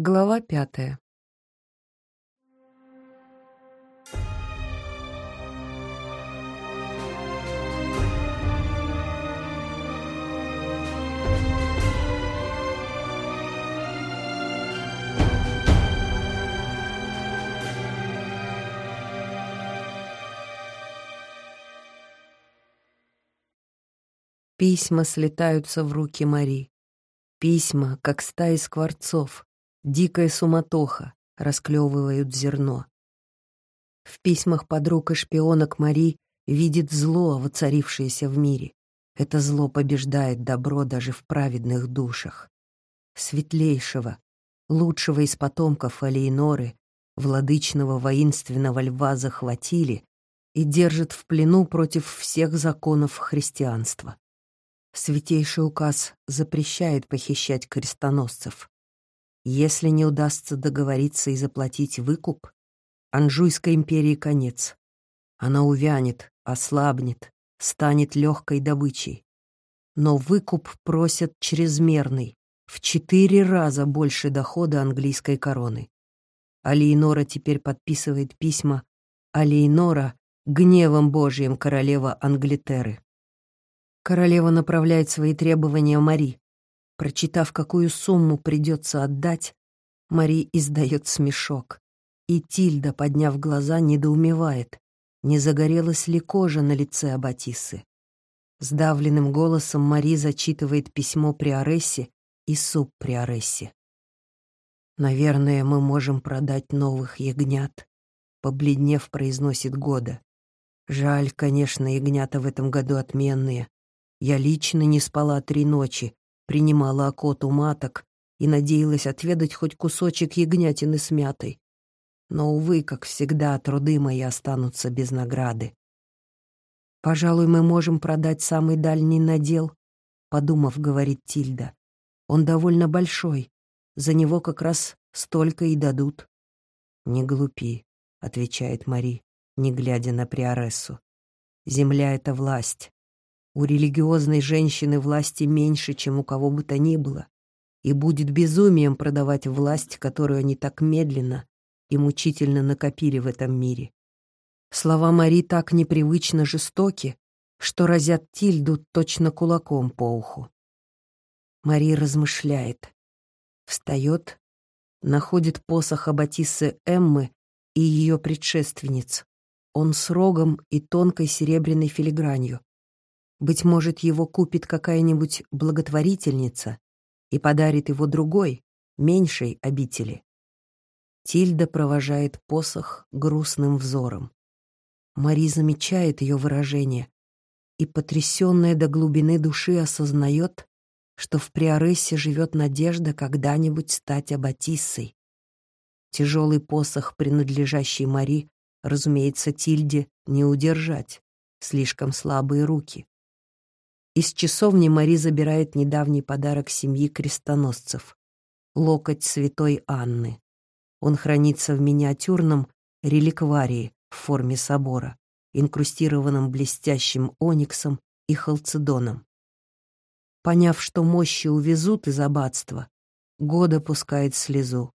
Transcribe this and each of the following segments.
Глава пятая. Письма слетаются в руки Мари. Письма, как стаи скворцов, дикая суматоха, расклевывают зерно. В письмах подруг и шпионок Мари видит зло, воцарившееся в мире. Это зло побеждает добро даже в праведных душах. Светлейшего, лучшего из потомков Алиеноры, владычного воинственного льва захватили и держат в плену против всех законов христианства. Святейший указ запрещает похищать крестоносцев. Если не удастся договориться и заплатить выкуп, Анжуйской империи конец. Она увянет, ослабнет, станет легкой добычей. Но выкуп просят чрезмерный, в четыре раза больше дохода английской короны. Алиенора теперь подписывает письма «Алиенора, гневом Божьим королева Англитеры». Королева направляет свои требования Мари. Прочитав, какую сумму придется отдать, Мари издает смешок. И Тильда, подняв глаза, недоумевает, не загорелась ли кожа на лице Аббатисы. Сдавленным голосом Мари зачитывает письмо Приорессе и суп Приорессе. «Наверное, мы можем продать новых ягнят», — побледнев произносит Года. «Жаль, конечно, ягнята в этом году отменные, я лично не спала три ночи, принимала окоту маток и надеялась отведать хоть кусочек ягнятины с мятой. Но, увы, как всегда, труды мои останутся без награды. «Пожалуй, мы можем продать самый дальний надел», — подумав, говорит Тильда. «Он довольно большой, за него как раз столько и дадут». «Не глупи», — отвечает Мари, не глядя на Приорессу. «Земля — это власть. У религиозной женщины власти меньше, чем у кого бы то ни было, и будет безумием продавать власть, которую они так медленно и мучительно накопили в этом мире. Слова Мари так непривычно жестоки, что разят Тильду точно кулаком по уху. Мари размышляет, встает, находит посох Аббатиссы Эммы и ее предшественниц. Он с рогом и тонкой серебряной филигранью. Быть может, его купит какая-нибудь благотворительница и подарит его другой, меньшей обители. Тильда провожает посох грустным взором. Мари замечает ее выражение и, потрясенная до глубины души, осознает, что в Приорессе живет надежда когда-нибудь стать аббатиссой. Тяжелый посох, принадлежащий Мари, разумеется, Тильде не удержать, слишком слабые руки. Из часовни Мари забирает недавний подарок семьи крестоносцев — локоть святой Анны. Он хранится в миниатюрном реликварии в форме собора, инкрустированном блестящим ониксом и халцедоном. Поняв, что мощи увезут из аббатства, Года пускает слезу.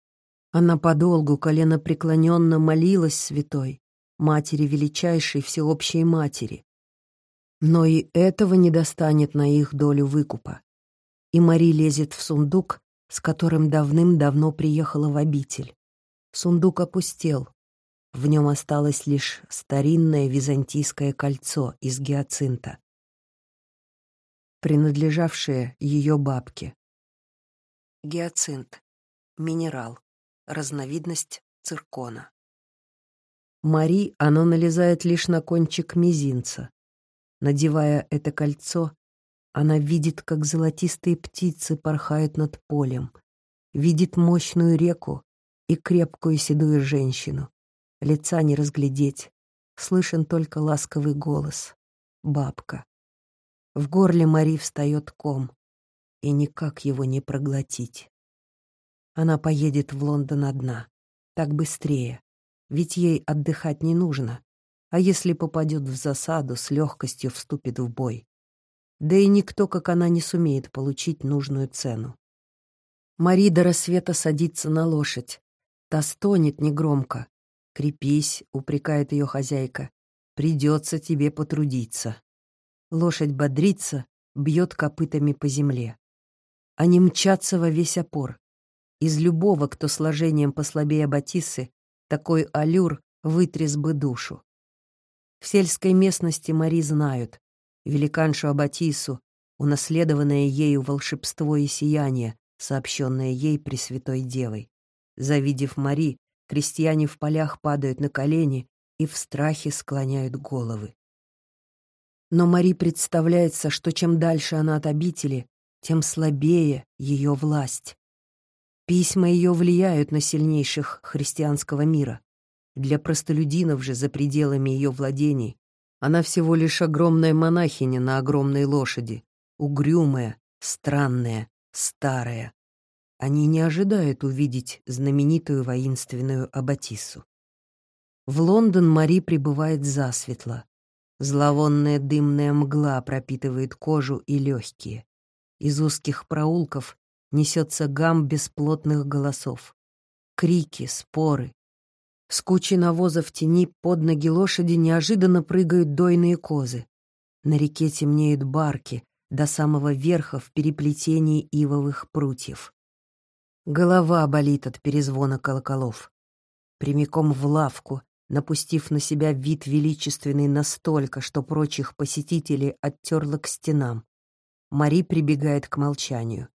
Она подолгу коленопреклоненно молилась святой, матери величайшей всеобщей матери, но и этого не достанет на их долю выкупа. И Мари лезет в сундук, с которым давным-давно приехала в обитель. Сундук опустел. В нем осталось лишь старинное византийское кольцо из гиацинта, принадлежавшее ее бабке. Гиацинт. Минерал. Разновидность циркона. Мари оно налезает лишь на кончик мизинца. Надевая это кольцо, она видит, как золотистые птицы порхают над полем, видит мощную реку и крепкую седую женщину. Лица не разглядеть, слышен только ласковый голос. Бабка. В горле Мари встает ком, и никак его не проглотить. Она поедет в Лондон одна, так быстрее, ведь ей отдыхать не нужно а если попадет в засаду, с легкостью вступит в бой. Да и никто, как она, не сумеет получить нужную цену. Мари до рассвета садится на лошадь. Та стонет негромко. «Крепись», — упрекает ее хозяйка. «Придется тебе потрудиться». Лошадь бодрится, бьет копытами по земле. Они мчатся во весь опор. Из любого, кто сложением послабее Батиссы, такой аллюр вытряс бы душу. В сельской местности Мари знают великаншу Абатису, унаследованное ею волшебство и сияние, сообщенное ей Пресвятой Девой. Завидев Мари, крестьяне в полях падают на колени и в страхе склоняют головы. Но Мари представляется, что чем дальше она от обители, тем слабее ее власть. Письма ее влияют на сильнейших христианского мира. Для простолюдинов же за пределами ее владений она всего лишь огромная монахиня на огромной лошади, угрюмая, странная, старая. Они не ожидают увидеть знаменитую воинственную Аббатису. В Лондон Мари прибывает засветло. Зловонная дымная мгла пропитывает кожу и легкие. Из узких проулков несется гам бесплотных голосов. Крики, споры. С кучи навоза в тени под ноги лошади неожиданно прыгают дойные козы. На реке темнеют барки, до самого верха в переплетении ивовых прутьев. Голова болит от перезвона колоколов. Прямиком в лавку, напустив на себя вид величественный настолько, что прочих посетителей оттерло к стенам. Мари прибегает к молчанию.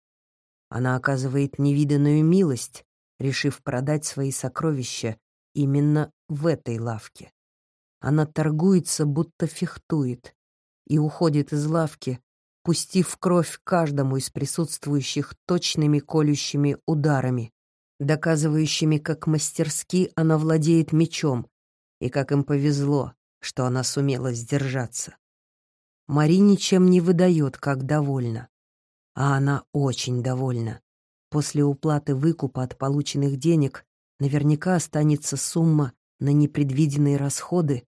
Она оказывает невиданную милость, решив продать свои сокровища именно в этой лавке. Она торгуется, будто фехтует, и уходит из лавки, пустив кровь каждому из присутствующих точными колющими ударами, доказывающими, как мастерски она владеет мечом, и как им повезло, что она сумела сдержаться. Мари ничем не выдает, как довольна. А она очень довольна. После уплаты выкупа от полученных денег наверняка останется сумма на непредвиденные расходы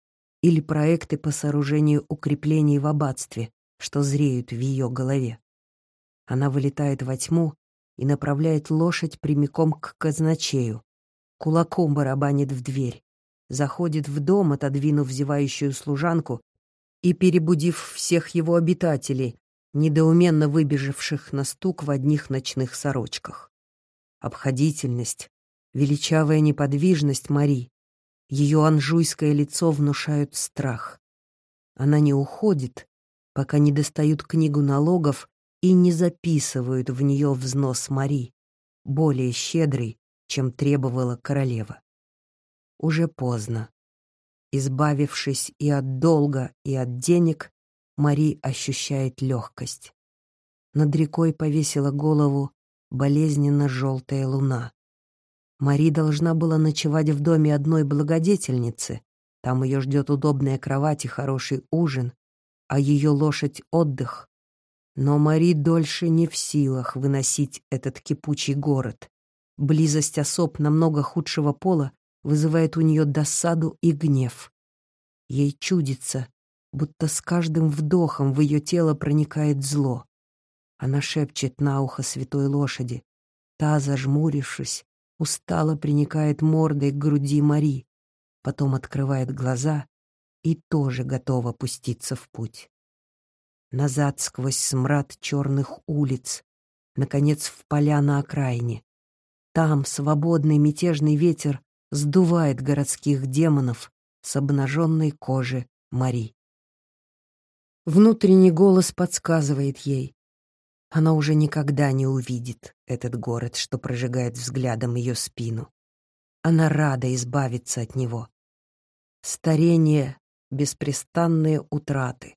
или проекты по сооружению укреплений в аббатстве, что зреют в ее голове. Она вылетает во тьму и направляет лошадь прямиком к казначею. Кулаком барабанит в дверь. Заходит в дом, отодвинув зевающую служанку и перебудив всех его обитателей, недоуменно выбежавших на стук в одних ночных сорочках. Обходительность, величавая неподвижность Мари, ее анжуйское лицо внушают страх. Она не уходит, пока не достают книгу налогов и не записывают в нее взнос Мари, более щедрый, чем требовала королева. Уже поздно. Избавившись и от долга, и от денег, Мари ощущает легкость. Над рекой повесила голову болезненно желтая луна. Мари должна была ночевать в доме одной благодетельницы. Там ее ждет удобная кровать и хороший ужин, а ее лошадь — отдых. Но Мари дольше не в силах выносить этот кипучий город. Близость особ намного худшего пола вызывает у нее досаду и гнев. Ей чудится, будто с каждым вдохом в ее тело проникает зло. Она шепчет на ухо святой лошади. Та, зажмурившись, устало приникает мордой к груди Мари, потом открывает глаза и тоже готова пуститься в путь. Назад сквозь смрад черных улиц, наконец в поля на окраине. Там свободный мятежный ветер сдувает городских демонов с обнаженной кожи Мари. Внутренний голос подсказывает ей. Она уже никогда не увидит этот город, что прожигает взглядом ее спину. Она рада избавиться от него. Старение — беспрестанные утраты.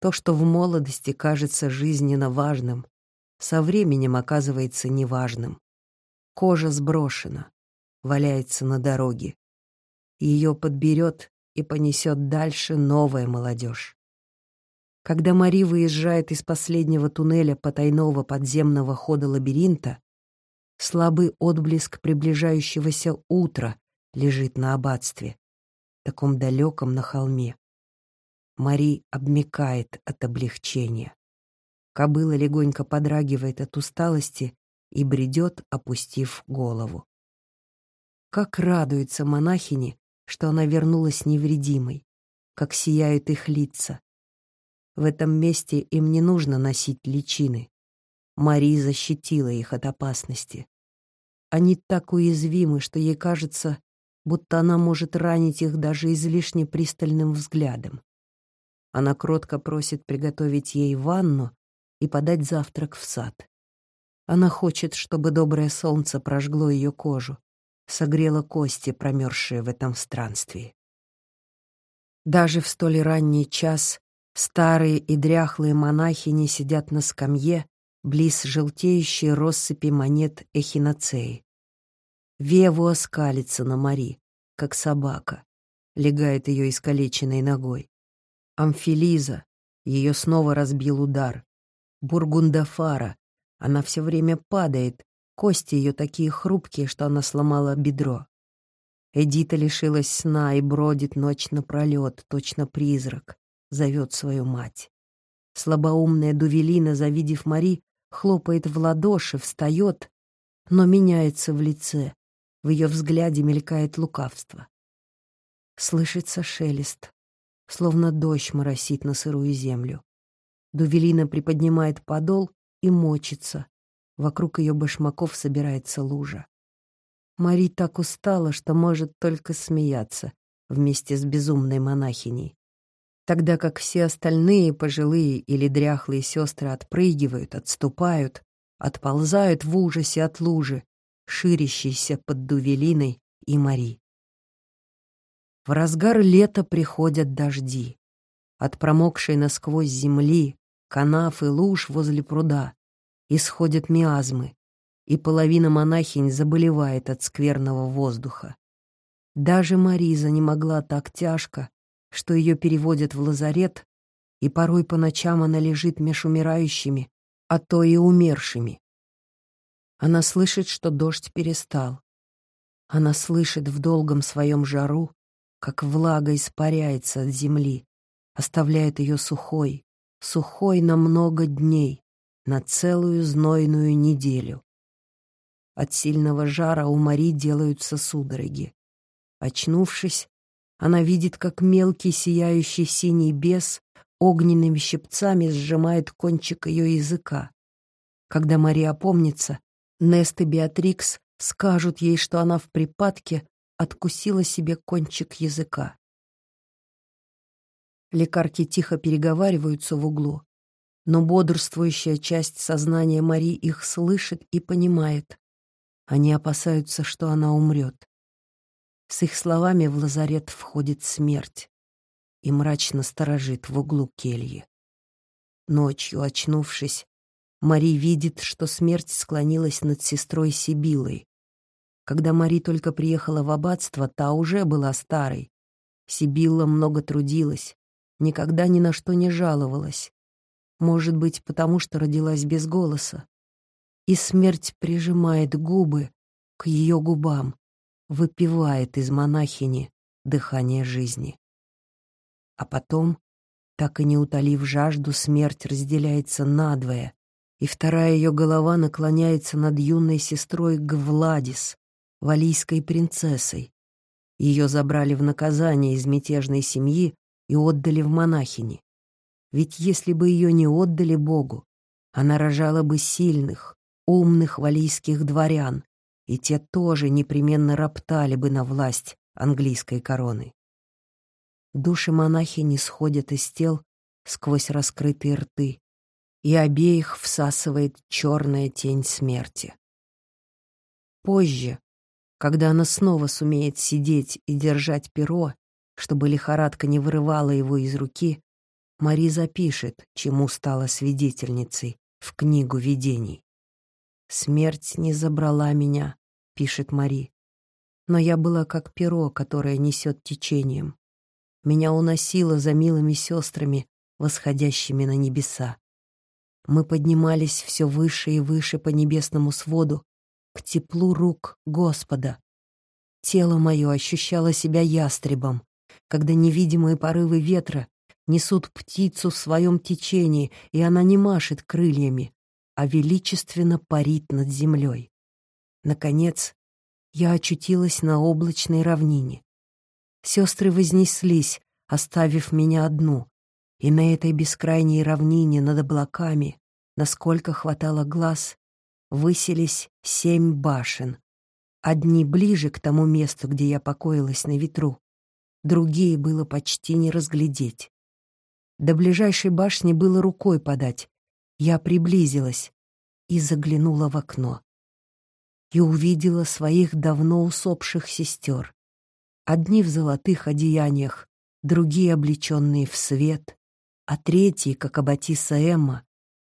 То, что в молодости кажется жизненно важным, со временем оказывается неважным. Кожа сброшена, валяется на дороге. Ее подберет и понесет дальше новая молодежь. Когда Мари выезжает из последнего туннеля потайного подземного хода лабиринта, слабый отблеск приближающегося утра лежит на аббатстве, таком далеком на холме. Мари обмекает от облегчения. Кобыла легонько подрагивает от усталости и бредет, опустив голову. Как радуется монахини, что она вернулась невредимой, как сияют их лица. В этом месте им не нужно носить личины. Мари защитила их от опасности. Они так уязвимы, что ей кажется, будто она может ранить их даже излишне пристальным взглядом. Она кротко просит приготовить ей ванну и подать завтрак в сад. Она хочет, чтобы доброе солнце прожгло ее кожу, согрело кости, промерзшие в этом странстве. Даже в столь ранний час старые и дряхлые монахини сидят на скамье близ желтеющей россыпи монет эхиноцеи. Веву оскалится на Мари, как собака, легает ее искалеченной ногой. Амфилиза, ее снова разбил удар. Бургундафара, она все время падает, кости ее такие хрупкие, что она сломала бедро. Эдита лишилась сна и бродит ночь напролет, точно призрак, зовет свою мать. Слабоумная Дувелина, завидев Мари, хлопает в ладоши, встает, но меняется в лице. В ее взгляде мелькает лукавство. Слышится шелест, словно дождь моросит на сырую землю. Дувелина приподнимает подол и мочится. Вокруг ее башмаков собирается лужа. Мари так устала, что может только смеяться вместе с безумной монахиней. Тогда как все остальные пожилые или дряхлые сестры отпрыгивают, отступают, отползают в ужасе от лужи, ширящейся под Дувелиной и Мари. В разгар лета приходят дожди. От промокшей насквозь земли, канав и луж возле пруда исходят миазмы, и половина монахинь заболевает от скверного воздуха. Даже Мариза не могла так тяжко, что ее переводят в лазарет, и порой по ночам она лежит меж умирающими, а то и умершими. Она слышит, что дождь перестал. Она слышит в долгом своем жару, как влага испаряется от земли, оставляет ее сухой, сухой на много дней, на целую знойную неделю. От сильного жара у Мари делаются судороги. Очнувшись, она видит, как мелкий сияющий синий бес огненными щипцами сжимает кончик ее языка. Когда Мария опомнится, Нест и Беатрикс скажут ей, что она в припадке откусила себе кончик языка. Лекарки тихо переговариваются в углу, но бодрствующая часть сознания Мари их слышит и понимает. Они опасаются, что она умрет. С их словами в лазарет входит смерть и мрачно сторожит в углу кельи. Ночью, очнувшись, Мари видит, что смерть склонилась над сестрой Сибилой, когда Мари только приехала в аббатство, та уже была старой. Сибилла много трудилась, никогда ни на что не жаловалась. Может быть, потому что родилась без голоса. И смерть прижимает губы к ее губам, выпивает из монахини дыхание жизни. А потом, так и не утолив жажду, смерть разделяется надвое, и вторая ее голова наклоняется над юной сестрой Гвладис, валийской принцессой. Ее забрали в наказание из мятежной семьи и отдали в монахини. Ведь если бы ее не отдали Богу, она рожала бы сильных, умных валийских дворян, и те тоже непременно роптали бы на власть английской короны. Души монахини сходят из тел сквозь раскрытые рты, и обеих всасывает черная тень смерти. Позже, когда она снова сумеет сидеть и держать перо, чтобы лихорадка не вырывала его из руки, Мари запишет, чему стала свидетельницей в книгу видений. «Смерть не забрала меня», — пишет Мари. «Но я была как перо, которое несет течением. Меня уносило за милыми сестрами, восходящими на небеса. Мы поднимались все выше и выше по небесному своду, к теплу рук Господа. Тело мое ощущало себя ястребом, когда невидимые порывы ветра несут птицу в своем течении, и она не машет крыльями, а величественно парит над землей. Наконец, я очутилась на облачной равнине. Сестры вознеслись, оставив меня одну, и на этой бескрайней равнине над облаками, насколько хватало глаз, высились семь башен. Одни ближе к тому месту, где я покоилась на ветру, другие было почти не разглядеть. До ближайшей башни было рукой подать. Я приблизилась и заглянула в окно. И увидела своих давно усопших сестер. Одни в золотых одеяниях, другие облеченные в свет, а третьи, как Аббатиса Эмма,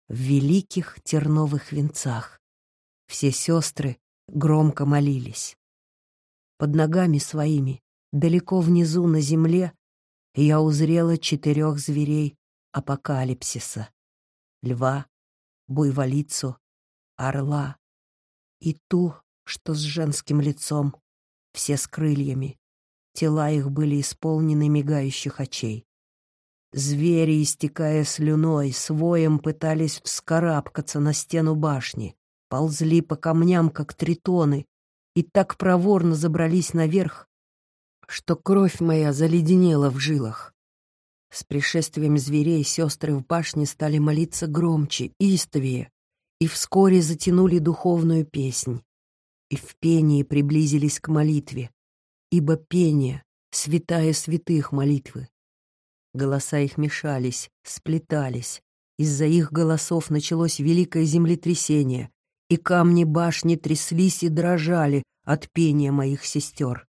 в великих терновых венцах. Все сестры громко молились. Под ногами своими, далеко внизу на земле, я узрела четырех зверей апокалипсиса — льва, буйволицу, орла и ту, что с женским лицом, все с крыльями. Тела их были исполнены мигающих очей. Звери, истекая слюной, своем пытались вскарабкаться на стену башни, ползли по камням, как тритоны, и так проворно забрались наверх, что кровь моя заледенела в жилах. С пришествием зверей сестры в башне стали молиться громче, истовее, и вскоре затянули духовную песнь, и в пении приблизились к молитве, ибо пение — святая святых молитвы. Голоса их мешались, сплетались, из-за их голосов началось великое землетрясение, и камни башни тряслись и дрожали от пения моих сестер.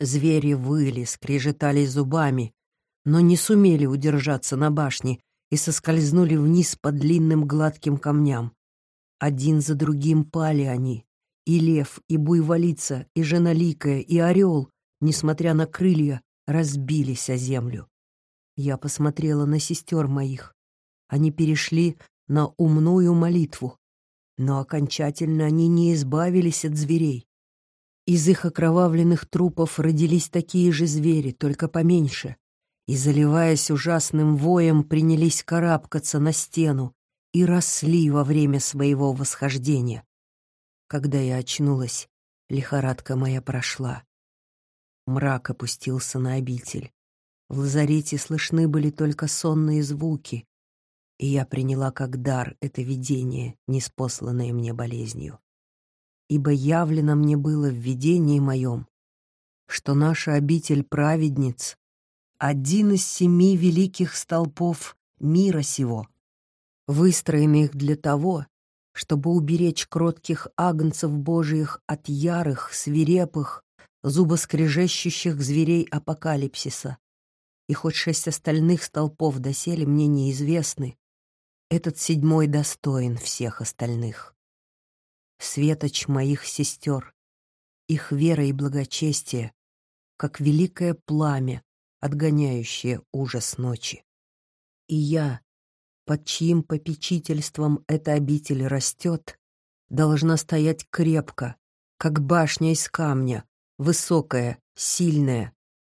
Звери выли, скрежетали зубами, но не сумели удержаться на башне и соскользнули вниз по длинным гладким камням. Один за другим пали они. И лев, и буйволица, и женоликая, и орел, несмотря на крылья, разбились о землю. Я посмотрела на сестер моих. Они перешли на умную молитву, но окончательно они не избавились от зверей. Из их окровавленных трупов родились такие же звери, только поменьше, и, заливаясь ужасным воем, принялись карабкаться на стену и росли во время своего восхождения. Когда я очнулась, лихорадка моя прошла. Мрак опустился на обитель. В лазарете слышны были только сонные звуки, и я приняла как дар это видение, неспосланное мне болезнью ибо явлено мне было в видении моем, что наша обитель праведниц — один из семи великих столпов мира сего, выстроенных для того, чтобы уберечь кротких агнцев Божиих от ярых, свирепых, зубоскрежещущих зверей апокалипсиса. И хоть шесть остальных столпов доселе мне неизвестны, этот седьмой достоин всех остальных светоч моих сестер, их вера и благочестие, как великое пламя, отгоняющее ужас ночи. И я, под чьим попечительством эта обитель растет, должна стоять крепко, как башня из камня, высокая, сильная,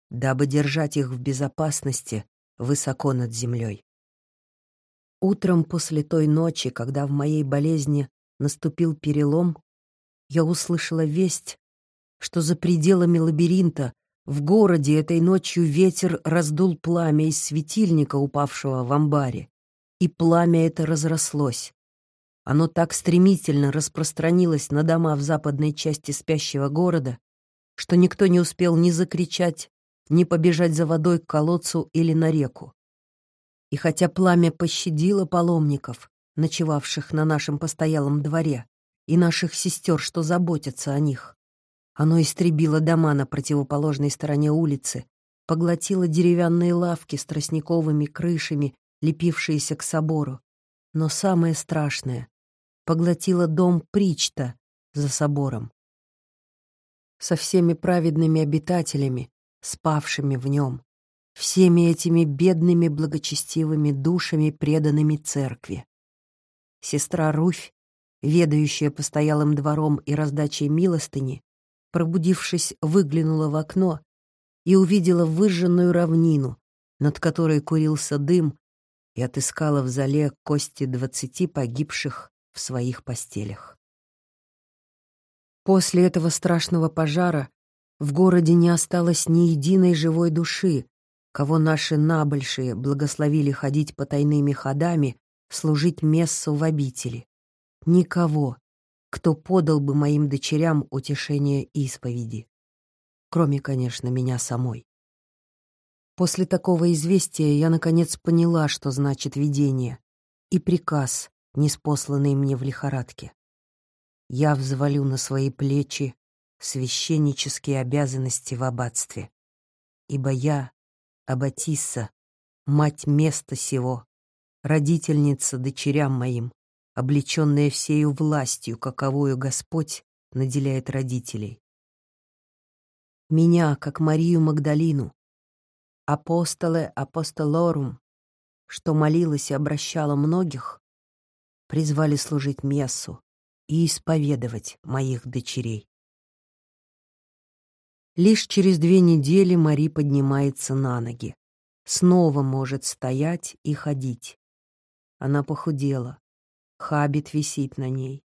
дабы держать их в безопасности высоко над землей. Утром после той ночи, когда в моей болезни наступил перелом, я услышала весть, что за пределами лабиринта в городе этой ночью ветер раздул пламя из светильника, упавшего в амбаре, и пламя это разрослось. Оно так стремительно распространилось на дома в западной части спящего города, что никто не успел ни закричать, ни побежать за водой к колодцу или на реку. И хотя пламя пощадило паломников, ночевавших на нашем постоялом дворе, и наших сестер, что заботятся о них. Оно истребило дома на противоположной стороне улицы, поглотило деревянные лавки с тростниковыми крышами, лепившиеся к собору. Но самое страшное — поглотило дом Причта за собором. Со всеми праведными обитателями, спавшими в нем, всеми этими бедными благочестивыми душами, преданными церкви. Сестра Руфь, ведающая постоялым двором и раздачей милостыни, пробудившись, выглянула в окно и увидела выжженную равнину, над которой курился дым, и отыскала в зале кости двадцати погибших в своих постелях. После этого страшного пожара в городе не осталось ни единой живой души, кого наши набольшие благословили ходить по тайными ходами, служить мессу в обители. Никого, кто подал бы моим дочерям утешение исповеди. Кроме, конечно, меня самой. После такого известия я, наконец, поняла, что значит видение, и приказ, неспосланный мне в лихорадке. Я взвалю на свои плечи священнические обязанности в аббатстве, ибо я, Аббатисса, мать места сего, родительница дочерям моим, облеченная всею властью, каковою Господь наделяет родителей. Меня, как Марию Магдалину, апостоле апостолорум, что молилась и обращала многих, призвали служить мессу и исповедовать моих дочерей. Лишь через две недели Мари поднимается на ноги. Снова может стоять и ходить. Она похудела. Хабит висит на ней.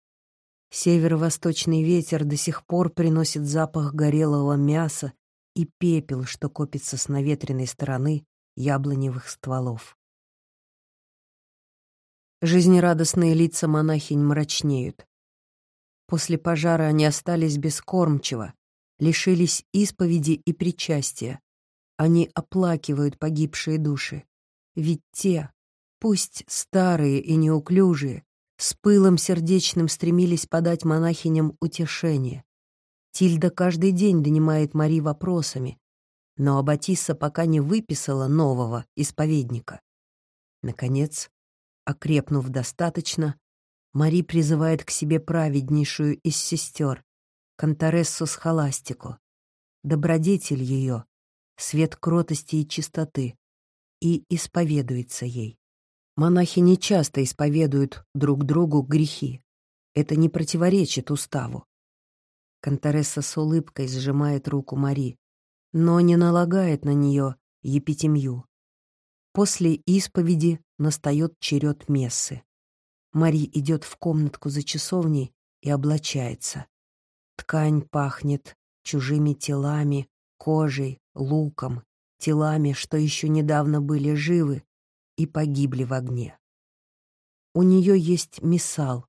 Северо-восточный ветер до сих пор приносит запах горелого мяса и пепел, что копится с наветренной стороны яблоневых стволов. Жизнерадостные лица монахинь мрачнеют. После пожара они остались без кормчего, лишились исповеди и причастия. Они оплакивают погибшие души. Ведь те, пусть старые и неуклюжие, с пылом сердечным стремились подать монахиням утешение. Тильда каждый день донимает Мари вопросами, но Аббатисса пока не выписала нового исповедника. Наконец, окрепнув достаточно, Мари призывает к себе праведнейшую из сестер, Кантарессу Схоластику, добродетель ее, свет кротости и чистоты, и исповедуется ей. Монахи не часто исповедуют друг другу грехи. Это не противоречит уставу. Кантаресса с улыбкой сжимает руку Мари, но не налагает на нее епитемью. После исповеди настает черед мессы. Мари идет в комнатку за часовней и облачается. Ткань пахнет чужими телами, кожей, луком, телами, что еще недавно были живы и погибли в огне. У нее есть мисал.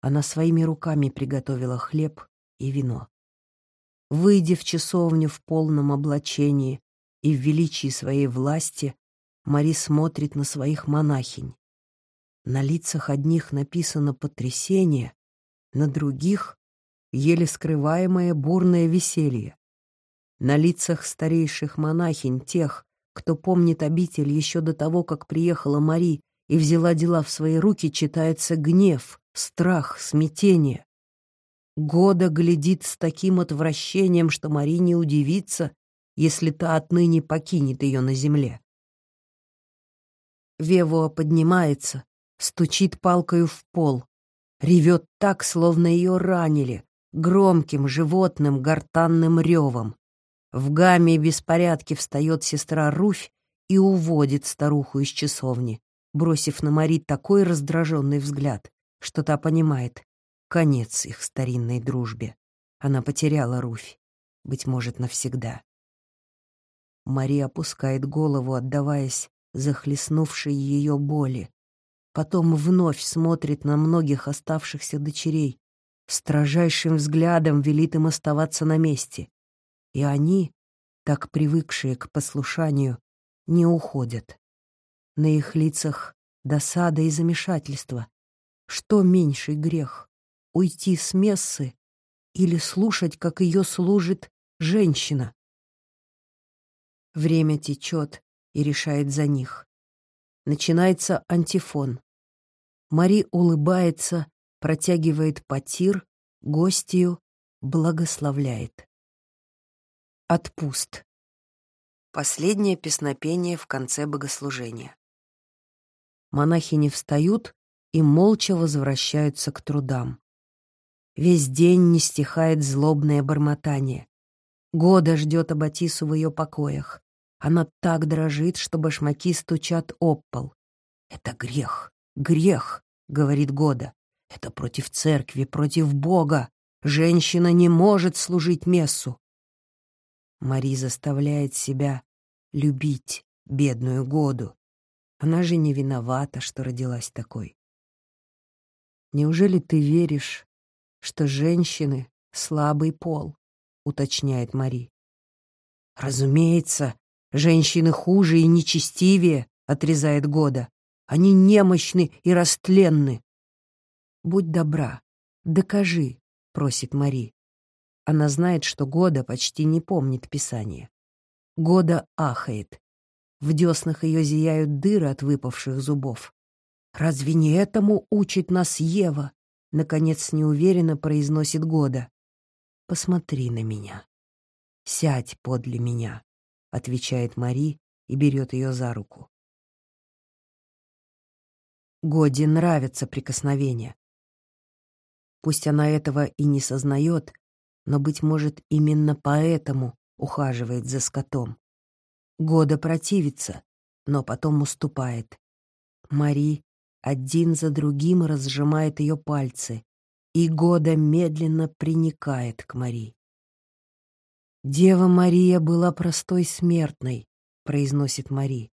Она своими руками приготовила хлеб и вино. Выйдя в часовню в полном облачении и в величии своей власти, Мари смотрит на своих монахинь. На лицах одних написано потрясение, на других — еле скрываемое бурное веселье. На лицах старейших монахинь, тех, кто помнит обитель еще до того, как приехала Мари и взяла дела в свои руки, читается гнев, страх, смятение. Года глядит с таким отвращением, что Мари не удивится, если та отныне покинет ее на земле. Вево поднимается, стучит палкою в пол, ревет так, словно ее ранили, громким животным гортанным ревом. В гамме беспорядке встает сестра Руфь и уводит старуху из часовни, бросив на Мари такой раздраженный взгляд, что та понимает, конец их старинной дружбе. Она потеряла Руфь, быть может, навсегда. Мари опускает голову, отдаваясь захлестнувшей ее боли. Потом вновь смотрит на многих оставшихся дочерей, строжайшим взглядом велит им оставаться на месте. И они, так привыкшие к послушанию, не уходят. На их лицах досада и замешательство. Что меньший грех? Уйти с мессы или слушать, как ее служит женщина? Время течет, и решает за них. Начинается антифон. Мари улыбается, протягивает потир, гостью благословляет. Отпуст. Последнее песнопение в конце богослужения. Монахи не встают и молча возвращаются к трудам. Весь день не стихает злобное бормотание. Года ждет Аббатису в ее покоях. Она так дрожит, что башмаки стучат об пол. «Это грех, грех», — говорит Года. «Это против церкви, против Бога. Женщина не может служить мессу». Мари заставляет себя любить бедную Году. Она же не виновата, что родилась такой. «Неужели ты веришь, что женщины — слабый пол?» — уточняет Мари. «Разумеется, женщины хуже и нечестивее», — отрезает Года. «Они немощны и растленны». «Будь добра, докажи», — просит Мари. Она знает, что Года почти не помнит Писание. Года ахает. В деснах ее зияют дыры от выпавших зубов. «Разве не этому учит нас Ева?» Наконец неуверенно произносит Года. «Посмотри на меня. Сядь подле меня», — отвечает Мари и берет ее за руку. Годе нравится прикосновение. Пусть она этого и не сознает, но, быть может, именно поэтому ухаживает за скотом. Года противится, но потом уступает. Мари один за другим разжимает ее пальцы, и Года медленно приникает к Мари. «Дева Мария была простой смертной», — произносит Мари.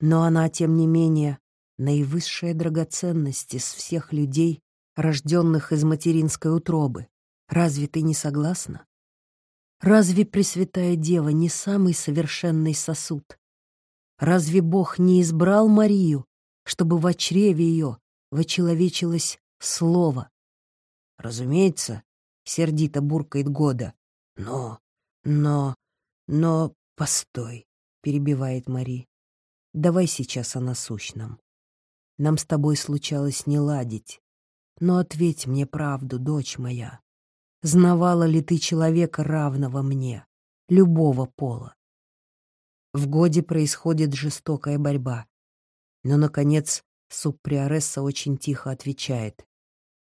«Но она, тем не менее, наивысшая драгоценность из всех людей, рожденных из материнской утробы. Разве ты не согласна? Разве Пресвятая Дева не самый совершенный сосуд? Разве Бог не избрал Марию, чтобы в чреве ее вочеловечилось слово? Разумеется, сердито буркает Года. Но, но, но, постой, перебивает Мари. Давай сейчас о насущном. Нам с тобой случалось не ладить. Но ответь мне правду, дочь моя. Знавала ли ты человека, равного мне, любого пола? В годе происходит жестокая борьба. Но, наконец, субприоресса очень тихо отвечает.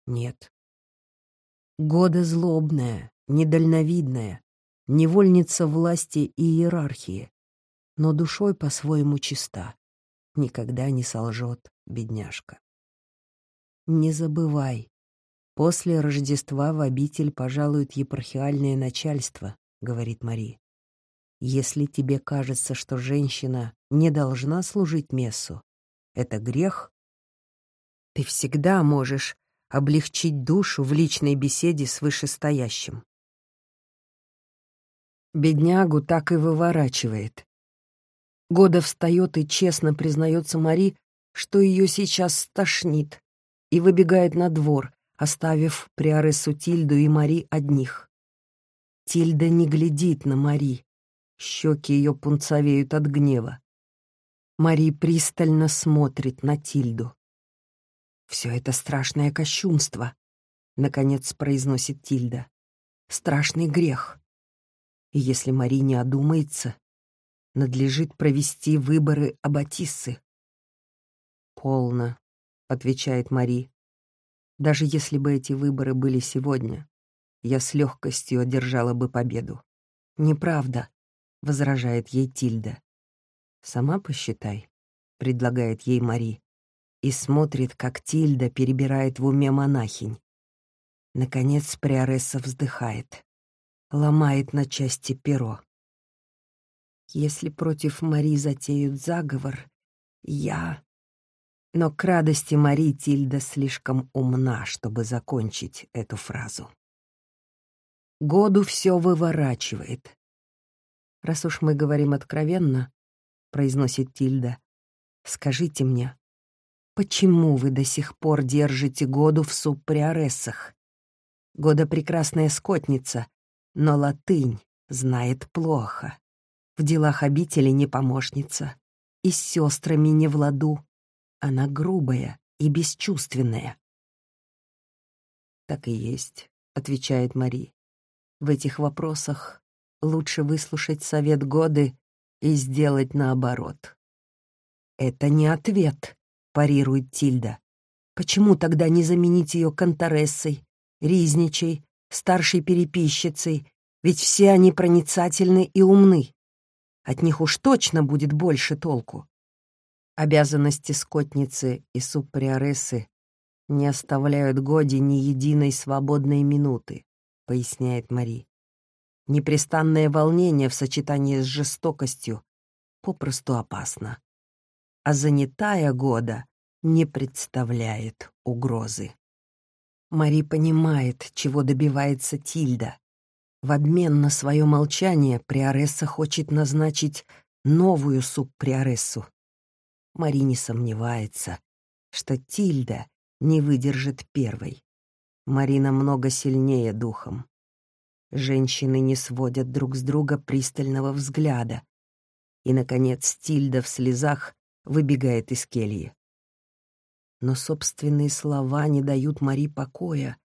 Нет. Года злобная, недальновидная, невольница власти и иерархии, но душой по-своему чиста. Никогда не солжет, бедняжка. Не забывай, После Рождества в обитель пожалует епархиальное начальство, говорит Мари. Если тебе кажется, что женщина не должна служить мессу, это грех, ты всегда можешь облегчить душу в личной беседе с вышестоящим. Беднягу так и выворачивает. Года встает и честно признается Мари, что ее сейчас стошнит, и выбегает на двор, оставив Приоресу Тильду и Мари одних. Тильда не глядит на Мари. Щеки ее пунцовеют от гнева. Мари пристально смотрит на Тильду. «Все это страшное кощунство», — наконец произносит Тильда. «Страшный грех. И если Мари не одумается, надлежит провести выборы аббатиссы». «Полно», — отвечает Мари. Даже если бы эти выборы были сегодня, я с легкостью одержала бы победу. «Неправда», — возражает ей Тильда. «Сама посчитай», — предлагает ей Мари, и смотрит, как Тильда перебирает в уме монахинь. Наконец Приоресса вздыхает, ломает на части перо. «Если против Мари затеют заговор, я...» Но к радости Мари Тильда слишком умна, чтобы закончить эту фразу. Году все выворачивает. «Раз уж мы говорим откровенно», — произносит Тильда, — «скажите мне, почему вы до сих пор держите Году в субприорессах? Года прекрасная скотница, но латынь знает плохо. В делах обители не помощница, и с сестрами не в ладу. Она грубая и бесчувственная. «Так и есть», — отвечает Мари. «В этих вопросах лучше выслушать совет годы и сделать наоборот». «Это не ответ», — парирует Тильда. «Почему тогда не заменить ее конторессой, ризничей, старшей переписчицей? Ведь все они проницательны и умны. От них уж точно будет больше толку. Обязанности скотницы и супприорессы не оставляют Годи ни единой свободной минуты, поясняет Мари. Непрестанное волнение в сочетании с жестокостью попросту опасно. А занятая Года не представляет угрозы. Мари понимает, чего добивается Тильда. В обмен на свое молчание Приоресса хочет назначить новую субприорессу. Мари не сомневается, что Тильда не выдержит первой. Марина много сильнее духом. Женщины не сводят друг с друга пристального взгляда. И, наконец, Тильда в слезах выбегает из кельи. Но собственные слова не дают Мари покоя,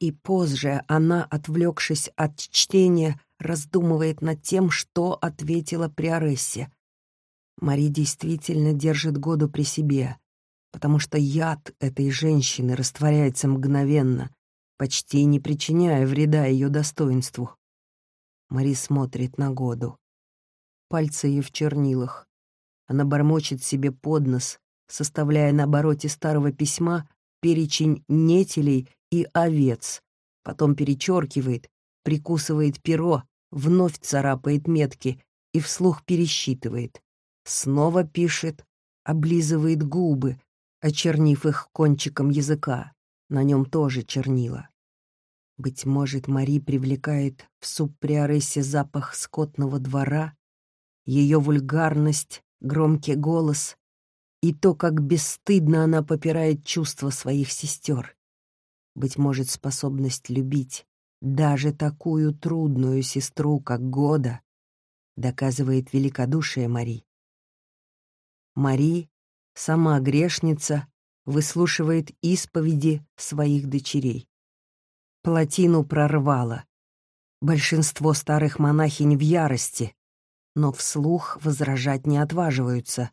и позже она, отвлекшись от чтения, раздумывает над тем, что ответила Приорессе. Мари действительно держит году при себе, потому что яд этой женщины растворяется мгновенно, почти не причиняя вреда ее достоинству. Мари смотрит на году. Пальцы ее в чернилах. Она бормочет себе под нос, составляя на обороте старого письма перечень нетелей и овец, потом перечеркивает, прикусывает перо, вновь царапает метки и вслух пересчитывает. Снова пишет, облизывает губы, очернив их кончиком языка. На нем тоже чернила. Быть может, Мари привлекает в субприоресе запах скотного двора, ее вульгарность, громкий голос и то, как бесстыдно она попирает чувства своих сестер. Быть может, способность любить даже такую трудную сестру, как Года, доказывает великодушие Мари. Мари, сама грешница, выслушивает исповеди своих дочерей. Плотину прорвало. Большинство старых монахинь в ярости, но вслух возражать не отваживаются.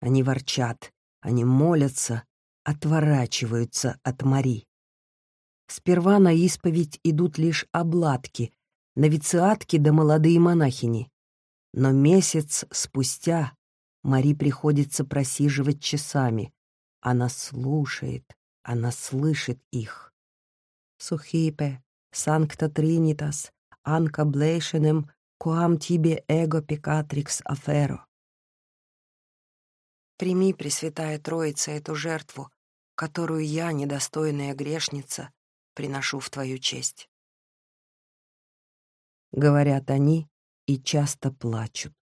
Они ворчат, они молятся, отворачиваются от Мари. Сперва на исповедь идут лишь обладки, новициатки да молодые монахини. Но месяц спустя Мари приходится просиживать часами. Она слушает, она слышит их. Сухипе, Санкта Тринитас, Анка Блейшенем, Куам Тибе Эго Пекатрикс Аферо. Прими, Пресвятая Троица, эту жертву, которую я, недостойная грешница, приношу в Твою честь. Говорят они и часто плачут.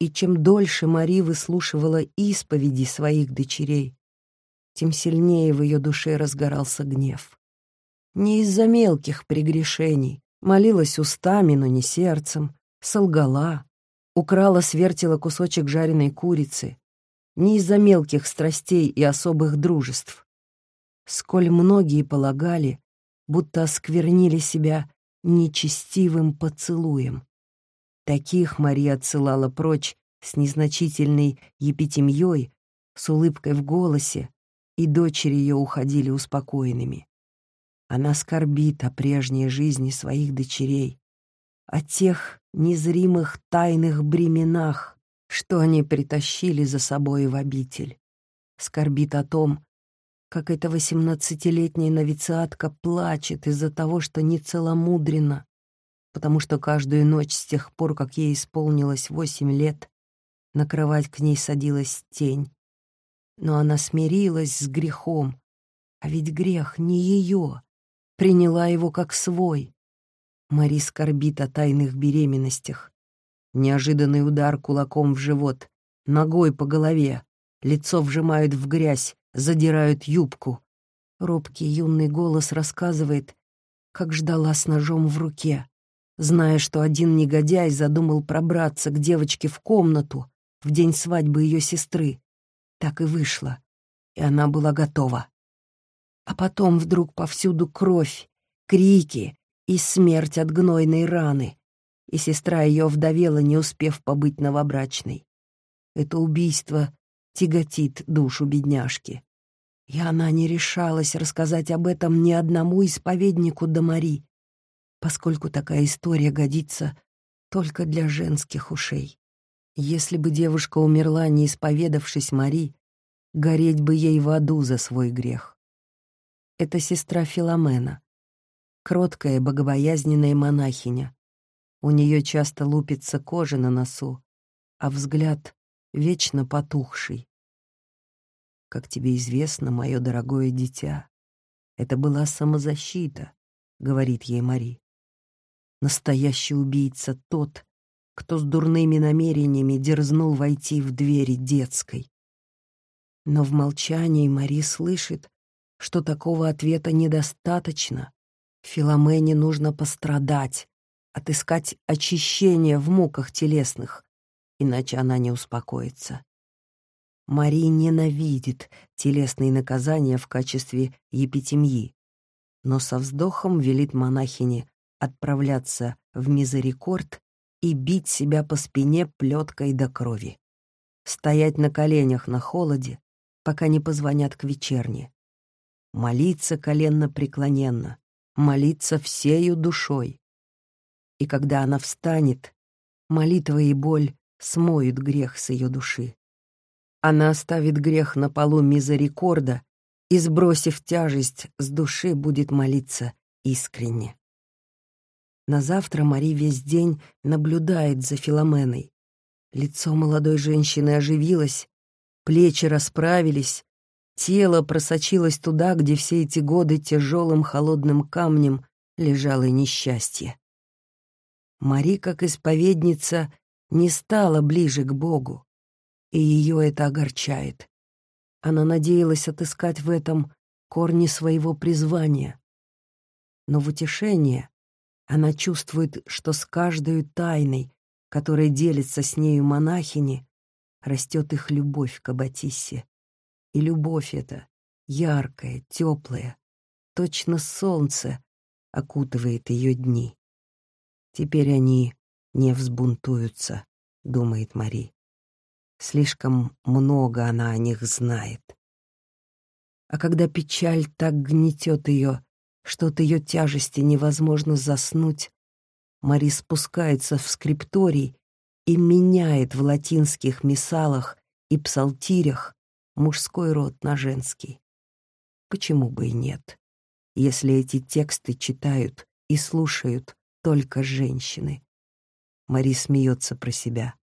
И чем дольше Мари выслушивала исповеди своих дочерей, тем сильнее в ее душе разгорался гнев. Не из-за мелких прегрешений, молилась устами, но не сердцем, солгала, украла свертила кусочек жареной курицы, не из-за мелких страстей и особых дружеств. Сколь многие полагали, будто осквернили себя нечестивым поцелуем. Таких Мария отсылала прочь с незначительной епитемьей, с улыбкой в голосе, и дочери ее уходили успокоенными. Она скорбит о прежней жизни своих дочерей, о тех незримых тайных бременах, что они притащили за собой в обитель. Скорбит о том, как эта восемнадцатилетняя новициатка плачет из-за того, что не целомудрена, потому что каждую ночь с тех пор, как ей исполнилось восемь лет, на кровать к ней садилась тень. Но она смирилась с грехом, а ведь грех не ее, приняла его как свой. Мари скорбит о тайных беременностях. Неожиданный удар кулаком в живот, ногой по голове, лицо вжимают в грязь, задирают юбку. Робкий юный голос рассказывает, как ждала с ножом в руке зная, что один негодяй задумал пробраться к девочке в комнату в день свадьбы ее сестры. Так и вышло, и она была готова. А потом вдруг повсюду кровь, крики и смерть от гнойной раны, и сестра ее вдовела, не успев побыть новобрачной. Это убийство тяготит душу бедняжки. И она не решалась рассказать об этом ни одному исповеднику до Мари, поскольку такая история годится только для женских ушей. Если бы девушка умерла, не исповедавшись Мари, гореть бы ей в аду за свой грех. Это сестра Филомена, кроткая, богобоязненная монахиня. У нее часто лупится кожа на носу, а взгляд вечно потухший. Как тебе известно, мое дорогое дитя, это была самозащита, говорит ей Мари. Настоящий убийца тот, кто с дурными намерениями дерзнул войти в двери детской. Но в молчании Мари слышит, что такого ответа недостаточно. Филомене нужно пострадать, отыскать очищение в муках телесных, иначе она не успокоится. Мария ненавидит телесные наказания в качестве епитемьи, но со вздохом велит монахине отправляться в мизерикорд и бить себя по спине плеткой до крови. Стоять на коленях на холоде, пока не позвонят к вечерне. Молиться коленно-преклоненно, молиться всею душой. И когда она встанет, молитва и боль смоют грех с ее души. Она оставит грех на полу мизерикорда и, сбросив тяжесть, с души будет молиться искренне. На завтра Мари весь день наблюдает за Филоменой. Лицо молодой женщины оживилось, плечи расправились, тело просочилось туда, где все эти годы тяжелым холодным камнем лежало несчастье. Мари, как исповедница, не стала ближе к Богу и ее это огорчает. Она надеялась отыскать в этом корни своего призвания. Но в утешение она чувствует, что с каждой тайной, которой делится с нею монахини, растет их любовь к Аббатиссе. И любовь эта, яркая, теплая, точно солнце, окутывает ее дни. Теперь они не взбунтуются, думает Мари. Слишком много она о них знает. А когда печаль так гнетет ее, что от ее тяжести невозможно заснуть, Мари спускается в скрипторий и меняет в латинских мисалах и псалтирях мужской род на женский. Почему бы и нет, если эти тексты читают и слушают только женщины? Мари смеется про себя.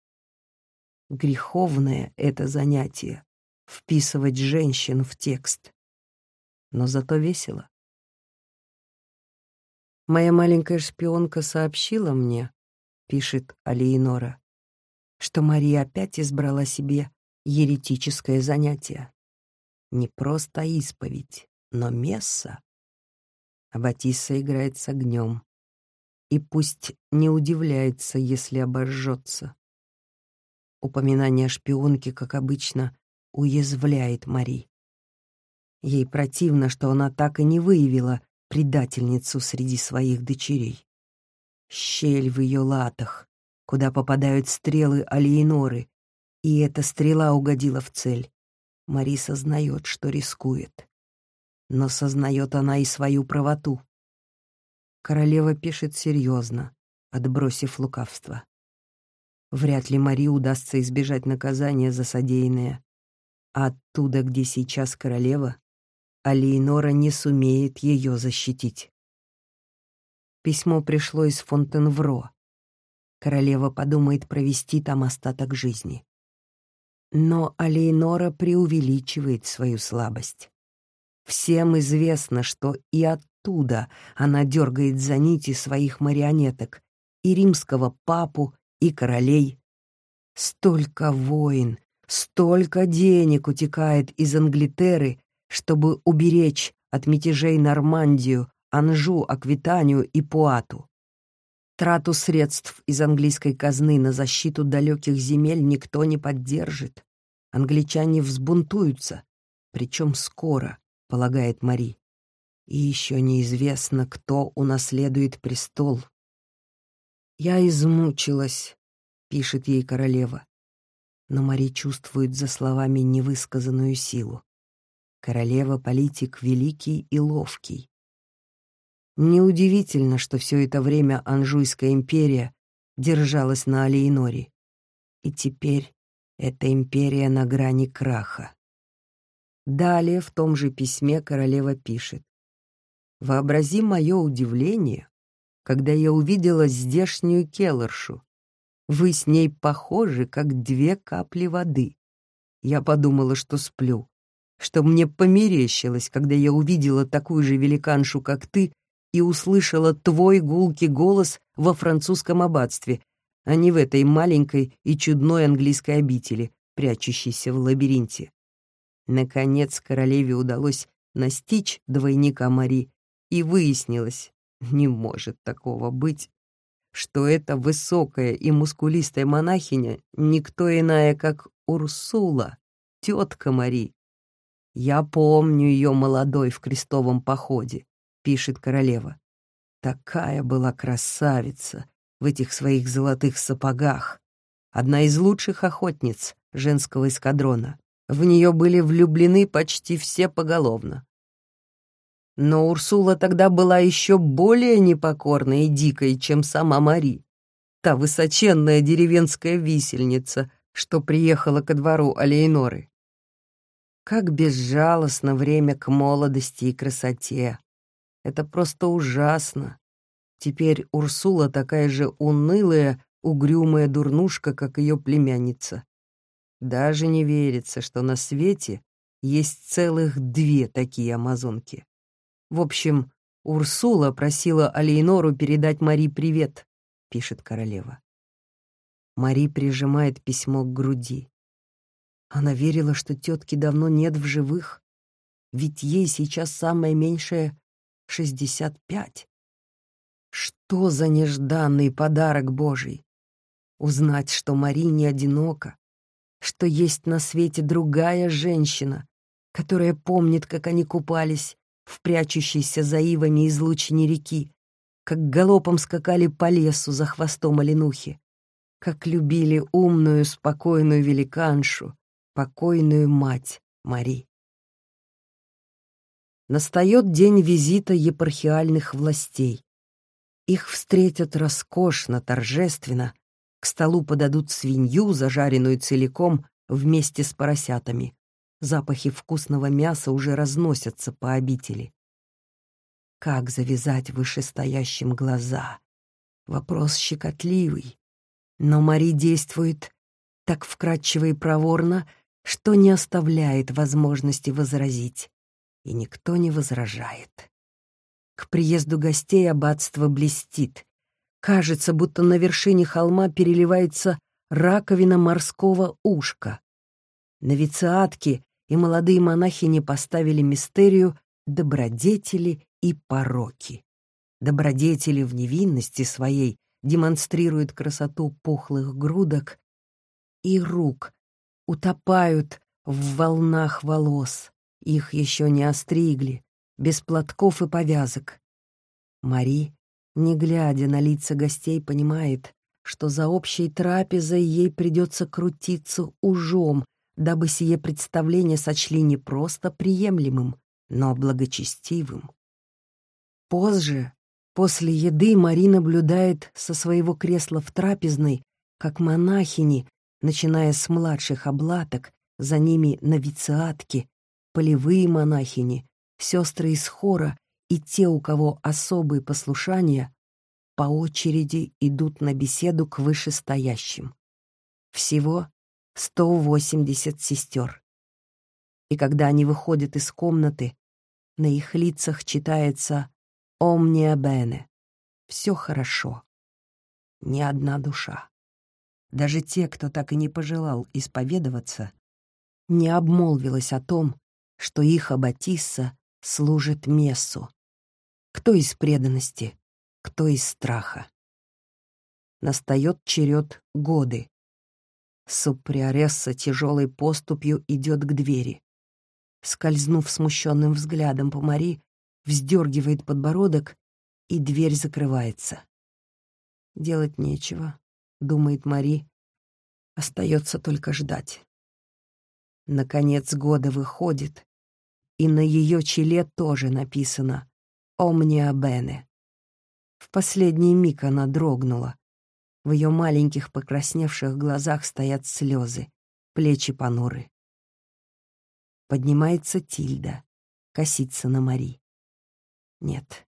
Греховное это занятие — вписывать женщин в текст. Но зато весело. «Моя маленькая шпионка сообщила мне, — пишет Алиенора, — что Мария опять избрала себе еретическое занятие. Не просто исповедь, но месса. А Батисса играет с огнем. И пусть не удивляется, если обожжется. Упоминание шпионки, как обычно, уязвляет Мари. Ей противно, что она так и не выявила предательницу среди своих дочерей. Щель в ее латах, куда попадают стрелы Алиеноры, и эта стрела угодила в цель. Мари сознает, что рискует. Но сознает она и свою правоту. Королева пишет серьезно, отбросив лукавство. Вряд ли Мари удастся избежать наказания за содеянное. А оттуда, где сейчас королева, Алиенора не сумеет ее защитить. Письмо пришло из Фонтенвро. Королева подумает провести там остаток жизни. Но Алиенора преувеличивает свою слабость. Всем известно, что и оттуда она дергает за нити своих марионеток, и римского папу, и королей. Столько войн, столько денег утекает из Англитеры, чтобы уберечь от мятежей Нормандию, Анжу, Аквитанию и Пуату. Трату средств из английской казны на защиту далеких земель никто не поддержит. Англичане взбунтуются, причем скоро, полагает Мари. И еще неизвестно, кто унаследует престол. «Я измучилась», — пишет ей королева. Но Мари чувствует за словами невысказанную силу. Королева — политик великий и ловкий. Неудивительно, что все это время Анжуйская империя держалась на Алиеноре. И теперь эта империя на грани краха. Далее в том же письме королева пишет. «Вообрази мое удивление, когда я увидела здешнюю келлершу. Вы с ней похожи, как две капли воды. Я подумала, что сплю, что мне померещилось, когда я увидела такую же великаншу, как ты, и услышала твой гулкий голос во французском аббатстве, а не в этой маленькой и чудной английской обители, прячущейся в лабиринте. Наконец королеве удалось настичь двойника Мари, и выяснилось, не может такого быть, что эта высокая и мускулистая монахиня никто иная, как Урсула, тетка Мари. «Я помню ее молодой в крестовом походе», — пишет королева. «Такая была красавица в этих своих золотых сапогах. Одна из лучших охотниц женского эскадрона. В нее были влюблены почти все поголовно. Но Урсула тогда была еще более непокорной и дикой, чем сама Мари. Та высоченная деревенская висельница, что приехала ко двору Алейноры. Как безжалостно время к молодости и красоте. Это просто ужасно. Теперь Урсула такая же унылая, угрюмая дурнушка, как ее племянница. Даже не верится, что на свете есть целых две такие амазонки. В общем, Урсула просила Алейнору передать Мари привет, пишет королева. Мари прижимает письмо к груди. Она верила, что тетки давно нет в живых, ведь ей сейчас самое меньшее — шестьдесят пять. Что за нежданный подарок Божий! Узнать, что Мари не одинока, что есть на свете другая женщина, которая помнит, как они купались в прячущейся за ивами излучине реки, как галопом скакали по лесу за хвостом оленухи, как любили умную, спокойную великаншу, покойную мать Мари. Настает день визита епархиальных властей. Их встретят роскошно, торжественно, к столу подадут свинью, зажаренную целиком, вместе с поросятами. Запахи вкусного мяса уже разносятся по обители. Как завязать вышестоящим глаза? Вопрос щекотливый. Но Мари действует так вкрадчиво и проворно, что не оставляет возможности возразить. И никто не возражает. К приезду гостей аббатство блестит. Кажется, будто на вершине холма переливается раковина морского ушка. Новициатки и молодые монахини поставили мистерию добродетели и пороки. Добродетели в невинности своей демонстрируют красоту пухлых грудок и рук, утопают в волнах волос, их еще не остригли, без платков и повязок. Мари не глядя на лица гостей, понимает, что за общей трапезой ей придется крутиться ужом, дабы сие представление сочли не просто приемлемым, но благочестивым. Позже, после еды, Мари наблюдает со своего кресла в трапезной, как монахини, начиная с младших облаток, за ними новициатки, полевые монахини, сестры из хора и те, у кого особые послушания, по очереди идут на беседу к вышестоящим. Всего 180 сестер. И когда они выходят из комнаты, на их лицах читается «Omnia bene» — «Все хорошо». Ни одна душа. Даже те, кто так и не пожелал исповедоваться, не обмолвилась о том, что их аббатисса служит мессу, кто из преданности, кто из страха. Настает черед годы. Суприоресса тяжелой поступью идет к двери. Скользнув смущенным взглядом по Мари, вздергивает подбородок, и дверь закрывается. Делать нечего, думает Мари. Остается только ждать. Наконец года выходит, и на ее челе тоже написано «Омниа Бене». В последний миг она дрогнула. В ее маленьких покрасневших глазах стоят слезы, плечи понуры. Поднимается Тильда, косится на Мари. Нет,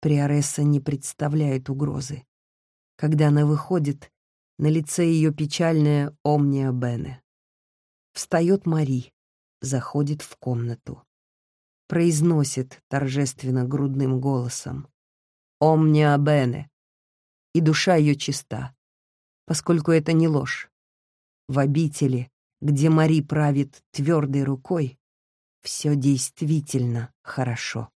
Приоресса не представляет угрозы. Когда она выходит, на лице ее печальная омния Бене. Встает Мари, заходит в комнату. Произносит торжественно грудным голосом. «Омния Бене!» И душа ее чиста, поскольку это не ложь. В обители, где Мари правит твердой рукой, все действительно хорошо.